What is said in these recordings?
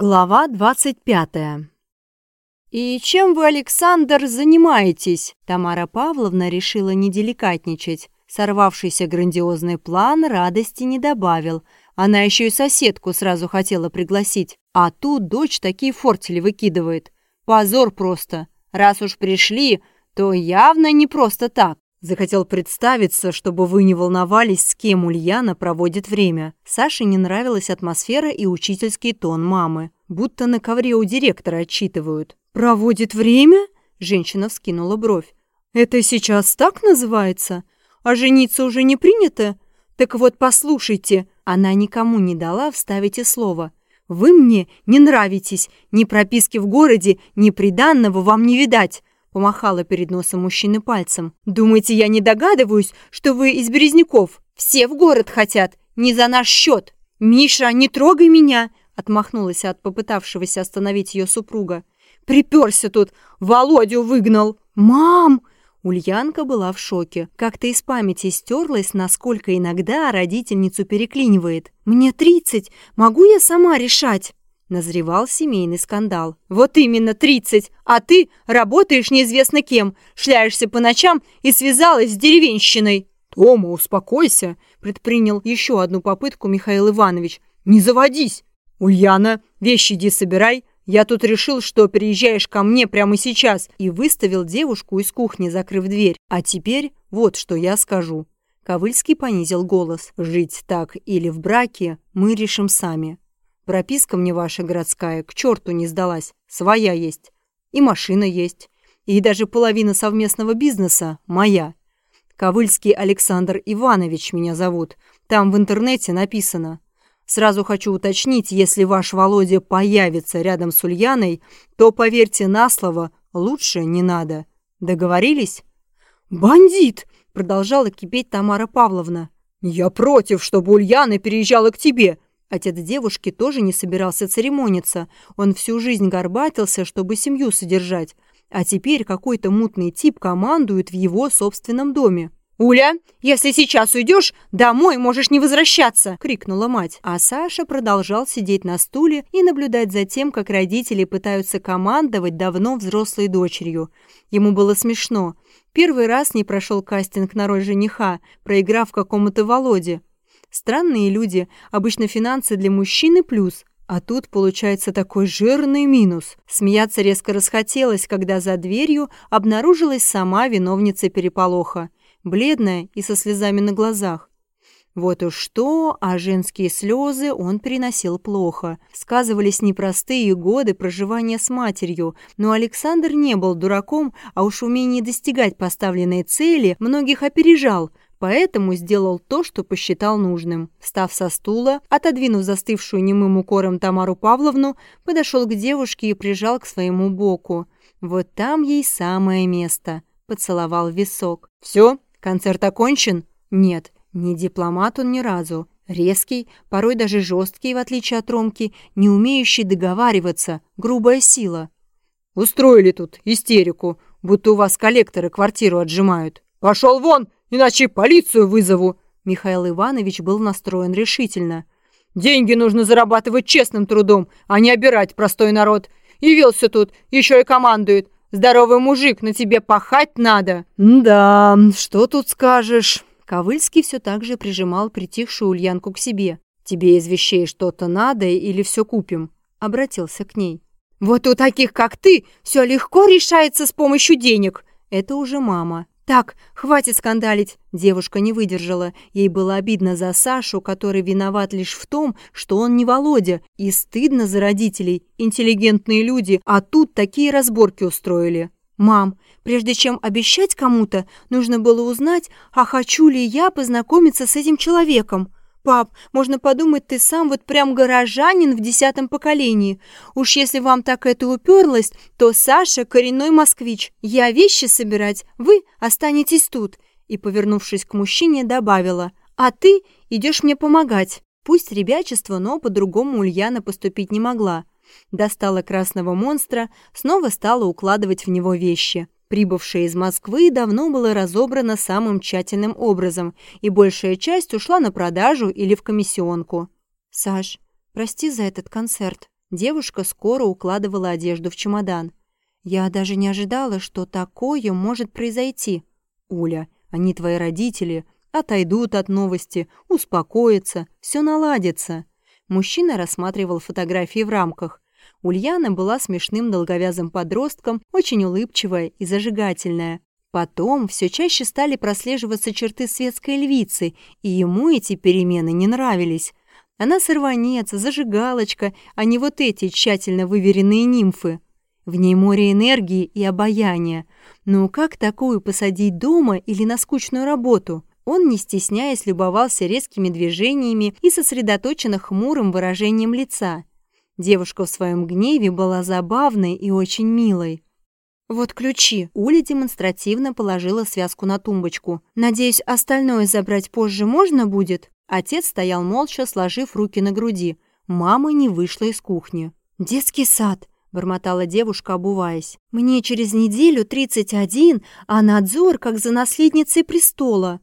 Глава 25. «И чем вы, Александр, занимаетесь?» Тамара Павловна решила не деликатничать. Сорвавшийся грандиозный план радости не добавил. Она еще и соседку сразу хотела пригласить. А тут дочь такие фортели выкидывает. Позор просто. Раз уж пришли, то явно не просто так. Захотел представиться, чтобы вы не волновались, с кем Ульяна проводит время. Саше не нравилась атмосфера и учительский тон мамы. Будто на ковре у директора отчитывают. «Проводит время?» Женщина вскинула бровь. «Это сейчас так называется? А жениться уже не принято? Так вот, послушайте». Она никому не дала вставить и слово. «Вы мне не нравитесь. Ни прописки в городе, ни приданного вам не видать. Помахала перед носом мужчины пальцем. «Думаете, я не догадываюсь, что вы из Березняков? Все в город хотят, не за наш счет. Миша, не трогай меня!» Отмахнулась от попытавшегося остановить ее супруга. «Приперся тут, Володю выгнал!» «Мам!» Ульянка была в шоке. Как-то из памяти стерлась, насколько иногда родительницу переклинивает. «Мне тридцать, могу я сама решать?» Назревал семейный скандал. «Вот именно, тридцать! А ты работаешь неизвестно кем, шляешься по ночам и связалась с деревенщиной!» «Тома, успокойся!» – предпринял еще одну попытку Михаил Иванович. «Не заводись! Ульяна, вещи иди собирай, я тут решил, что приезжаешь ко мне прямо сейчас, и выставил девушку из кухни, закрыв дверь. А теперь вот что я скажу». Ковыльский понизил голос. «Жить так или в браке мы решим сами. Прописка мне ваша городская к черту не сдалась. Своя есть. И машина есть. И даже половина совместного бизнеса моя. Ковыльский Александр Иванович меня зовут. Там в интернете написано. Сразу хочу уточнить, если ваш Володя появится рядом с Ульяной, то, поверьте на слово, лучше не надо. Договорились? «Бандит!» – продолжала кипеть Тамара Павловна. «Я против, чтобы Ульяна переезжала к тебе!» Отец девушки тоже не собирался церемониться. Он всю жизнь горбатился, чтобы семью содержать. А теперь какой-то мутный тип командует в его собственном доме. «Уля, если сейчас уйдешь, домой можешь не возвращаться!» – крикнула мать. А Саша продолжал сидеть на стуле и наблюдать за тем, как родители пытаются командовать давно взрослой дочерью. Ему было смешно. Первый раз не прошел кастинг на роль жениха, проиграв какому-то Володе. Странные люди, обычно финансы для мужчины плюс, а тут получается такой жирный минус. Смеяться резко расхотелось, когда за дверью обнаружилась сама виновница переполоха, бледная и со слезами на глазах. Вот уж что, а женские слезы он переносил плохо. Сказывались непростые годы проживания с матерью, но Александр не был дураком, а уж умение достигать поставленной цели многих опережал – Поэтому сделал то, что посчитал нужным. Встав со стула, отодвинув застывшую немым укором Тамару Павловну, подошел к девушке и прижал к своему боку. Вот там ей самое место. Поцеловал висок. «Все? Концерт окончен?» «Нет, не дипломат он ни разу. Резкий, порой даже жесткий, в отличие от Ромки, не умеющий договариваться, грубая сила. «Устроили тут истерику, будто у вас коллекторы квартиру отжимают. Пошел вон!» Иначе полицию вызову!» Михаил Иванович был настроен решительно. «Деньги нужно зарабатывать честным трудом, а не обирать простой народ. Явился тут, еще и командует. Здоровый мужик, на тебе пахать надо!» «Да, что тут скажешь?» Ковыльский все так же прижимал притихшую Ульянку к себе. «Тебе из вещей что-то надо или все купим?» Обратился к ней. «Вот у таких, как ты, все легко решается с помощью денег!» Это уже мама. «Так, хватит скандалить!» Девушка не выдержала. Ей было обидно за Сашу, который виноват лишь в том, что он не Володя, и стыдно за родителей. Интеллигентные люди, а тут такие разборки устроили. «Мам, прежде чем обещать кому-то, нужно было узнать, а хочу ли я познакомиться с этим человеком. Пап, можно подумать, ты сам вот прям горожанин в десятом поколении. Уж если вам так это уперлось, то Саша коренной москвич. Я вещи собирать, вы останетесь тут». И, повернувшись к мужчине, добавила, «А ты идешь мне помогать». Пусть ребячество, но по-другому Ульяна поступить не могла. Достала красного монстра, снова стала укладывать в него вещи. Прибывшее из Москвы давно было разобрано самым тщательным образом, и большая часть ушла на продажу или в комиссионку. «Саш, прости за этот концерт», Девушка скоро укладывала одежду в чемодан. «Я даже не ожидала, что такое может произойти. Уля, они твои родители, отойдут от новости, успокоятся, все наладится». Мужчина рассматривал фотографии в рамках. Ульяна была смешным долговязым подростком, очень улыбчивая и зажигательная. Потом все чаще стали прослеживаться черты светской львицы, и ему эти перемены не нравились. Она сорванец, зажигалочка, а не вот эти тщательно выверенные нимфы. В ней море энергии и обаяния. Но как такую посадить дома или на скучную работу? Он, не стесняясь, любовался резкими движениями и сосредоточенно хмурым выражением лица. Девушка в своем гневе была забавной и очень милой. «Вот ключи». Уля демонстративно положила связку на тумбочку. «Надеюсь, остальное забрать позже можно будет?» Отец стоял молча, сложив руки на груди. Мама не вышла из кухни. «Детский сад», — бормотала девушка, обуваясь. «Мне через неделю 31, а надзор как за наследницей престола».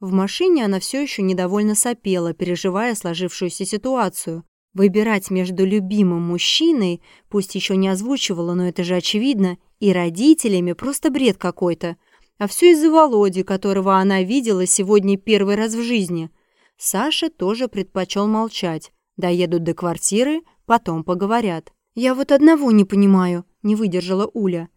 В машине она все еще недовольно сопела, переживая сложившуюся ситуацию. Выбирать между любимым мужчиной, пусть еще не озвучивала, но это же очевидно, и родителями просто бред какой-то. А все из-за Володи, которого она видела сегодня первый раз в жизни. Саша тоже предпочел молчать. Доедут до квартиры, потом поговорят. «Я вот одного не понимаю», — не выдержала Уля.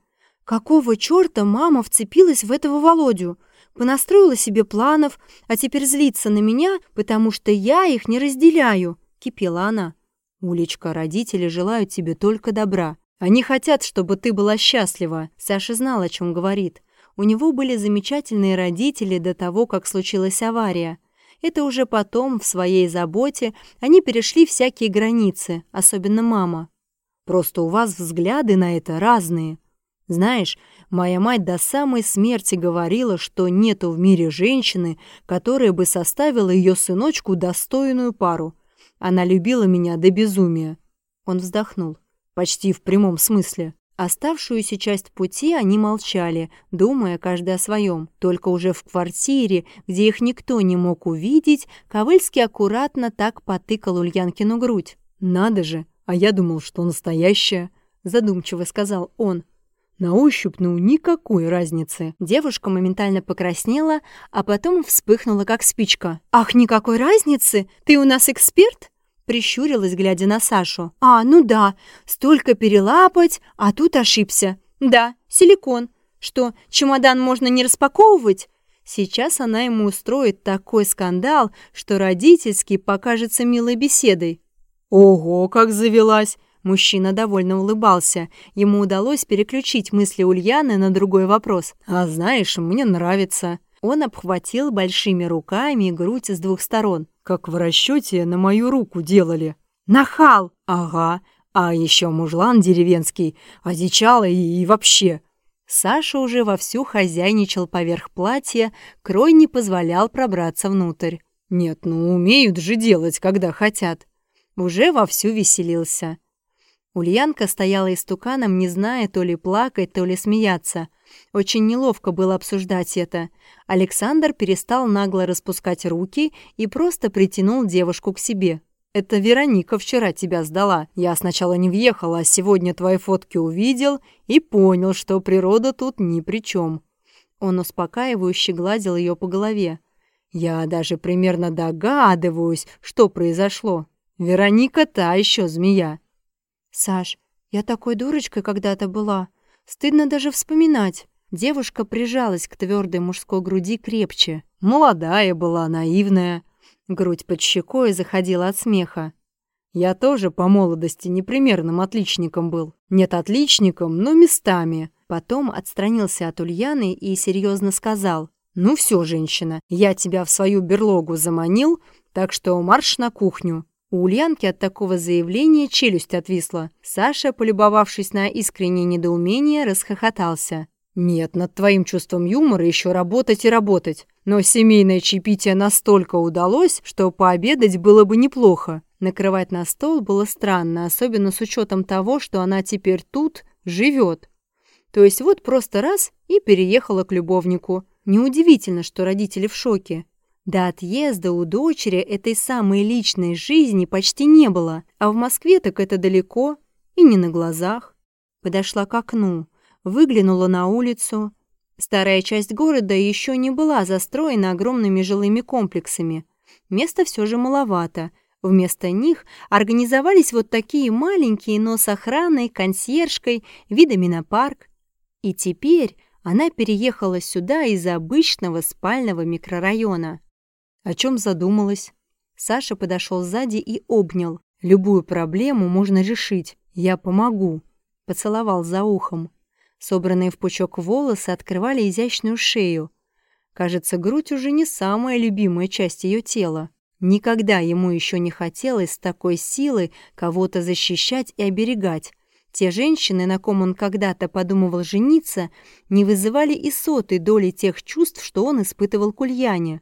«Какого черта мама вцепилась в этого Володю? Понастроила себе планов, а теперь злится на меня, потому что я их не разделяю», — кипела она. «Улечка, родители желают тебе только добра. Они хотят, чтобы ты была счастлива. Саша знал, о чем говорит. У него были замечательные родители до того, как случилась авария. Это уже потом, в своей заботе, они перешли всякие границы, особенно мама. Просто у вас взгляды на это разные. Знаешь, моя мать до самой смерти говорила, что нету в мире женщины, которая бы составила ее сыночку достойную пару. Она любила меня до безумия. Он вздохнул. Почти в прямом смысле. Оставшуюся часть пути они молчали, думая каждый о своем. Только уже в квартире, где их никто не мог увидеть, Ковыльский аккуратно так потыкал Ульянкину грудь. «Надо же, а я думал, что настоящая», — задумчиво сказал он. На ощупь, ну, никакой разницы. Девушка моментально покраснела, а потом вспыхнула, как спичка. «Ах, никакой разницы? Ты у нас эксперт?» Прищурилась, глядя на Сашу. «А, ну да, столько перелапать, а тут ошибся. Да, силикон. Что, чемодан можно не распаковывать?» Сейчас она ему устроит такой скандал, что родительский покажется милой беседой. «Ого, как завелась!» Мужчина довольно улыбался. Ему удалось переключить мысли Ульяны на другой вопрос. «А знаешь, мне нравится». Он обхватил большими руками грудь с двух сторон. Как в расчете на мою руку делали. Нахал! Ага. А еще мужлан деревенский, одичало и, и вообще. Саша уже вовсю хозяйничал поверх платья, крой не позволял пробраться внутрь. Нет, ну умеют же делать, когда хотят. Уже вовсю веселился. Ульянка стояла истуканом, не зная то ли плакать, то ли смеяться. Очень неловко было обсуждать это. Александр перестал нагло распускать руки и просто притянул девушку к себе. «Это Вероника вчера тебя сдала. Я сначала не въехала, а сегодня твои фотки увидел и понял, что природа тут ни при чем». Он успокаивающе гладил ее по голове. «Я даже примерно догадываюсь, что произошло. Вероника та еще змея». «Саш, я такой дурочкой когда-то была. Стыдно даже вспоминать». Девушка прижалась к твердой мужской груди крепче. Молодая была, наивная. Грудь под щекой заходила от смеха. Я тоже по молодости непримерным отличником был. Нет отличником, но местами. Потом отстранился от Ульяны и серьезно сказал. «Ну все, женщина, я тебя в свою берлогу заманил, так что марш на кухню». У Ульянки от такого заявления челюсть отвисла. Саша, полюбовавшись на искреннее недоумение, расхохотался. Нет, над твоим чувством юмора еще работать и работать. Но семейное чаепитие настолько удалось, что пообедать было бы неплохо. Накрывать на стол было странно, особенно с учетом того, что она теперь тут живет. То есть вот просто раз и переехала к любовнику. Неудивительно, что родители в шоке. До отъезда у дочери этой самой личной жизни почти не было, а в Москве так это далеко и не на глазах. Подошла к окну, выглянула на улицу. Старая часть города еще не была застроена огромными жилыми комплексами. Места все же маловато. Вместо них организовались вот такие маленькие, но с охраной, консьержкой, видами на парк. И теперь она переехала сюда из обычного спального микрорайона. О чем задумалась? Саша подошел сзади и обнял. Любую проблему можно решить. Я помогу. Поцеловал за ухом. Собранные в пучок волосы открывали изящную шею. Кажется, грудь уже не самая любимая часть ее тела. Никогда ему еще не хотелось с такой силой кого-то защищать и оберегать. Те женщины, на ком он когда-то подумывал жениться, не вызывали и сотой доли тех чувств, что он испытывал к Ульяне.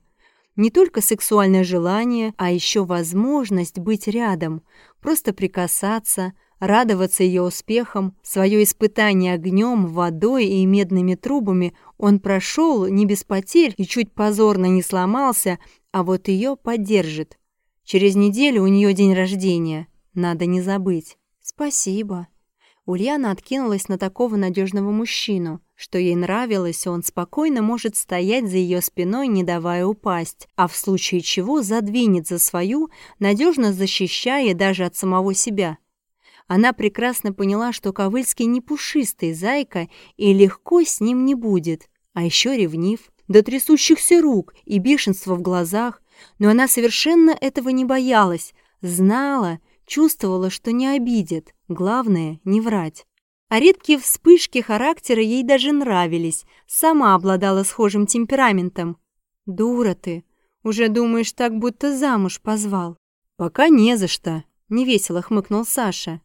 Не только сексуальное желание, а еще возможность быть рядом, просто прикасаться, радоваться ее успехам. Свое испытание огнем, водой и медными трубами он прошел не без потерь и чуть позорно не сломался, а вот ее поддержит. Через неделю у нее день рождения. Надо не забыть. Спасибо. Ульяна откинулась на такого надежного мужчину. Что ей нравилось, он спокойно может стоять за ее спиной, не давая упасть, а в случае чего задвинет за свою, надежно защищая даже от самого себя. Она прекрасно поняла, что Ковыльский не пушистый зайка и легко с ним не будет, а еще ревнив, до трясущихся рук и бешенства в глазах, но она совершенно этого не боялась, знала, чувствовала, что не обидит, главное — не врать. А редкие вспышки характера ей даже нравились, сама обладала схожим темпераментом. «Дура ты, уже думаешь так, будто замуж позвал». «Пока не за что», — невесело хмыкнул Саша.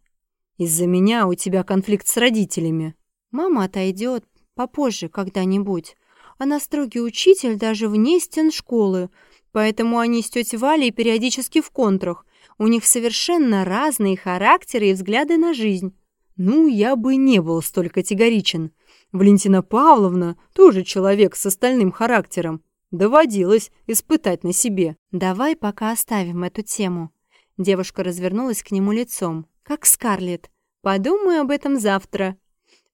«Из-за меня у тебя конфликт с родителями». «Мама отойдет попозже когда-нибудь. Она строгий учитель даже вне стен школы, поэтому они с тетей Валей периодически в контрах. У них совершенно разные характеры и взгляды на жизнь. Ну, я бы не был столь категоричен. Валентина Павловна тоже человек с остальным характером. Доводилось испытать на себе. Давай пока оставим эту тему. Девушка развернулась к нему лицом, как Скарлетт. Подумаю об этом завтра.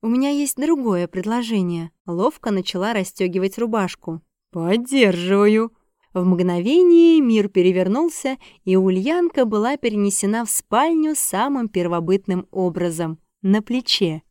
У меня есть другое предложение. Ловко начала расстегивать рубашку. Поддерживаю. В мгновение мир перевернулся, и Ульянка была перенесена в спальню самым первобытным образом на плече.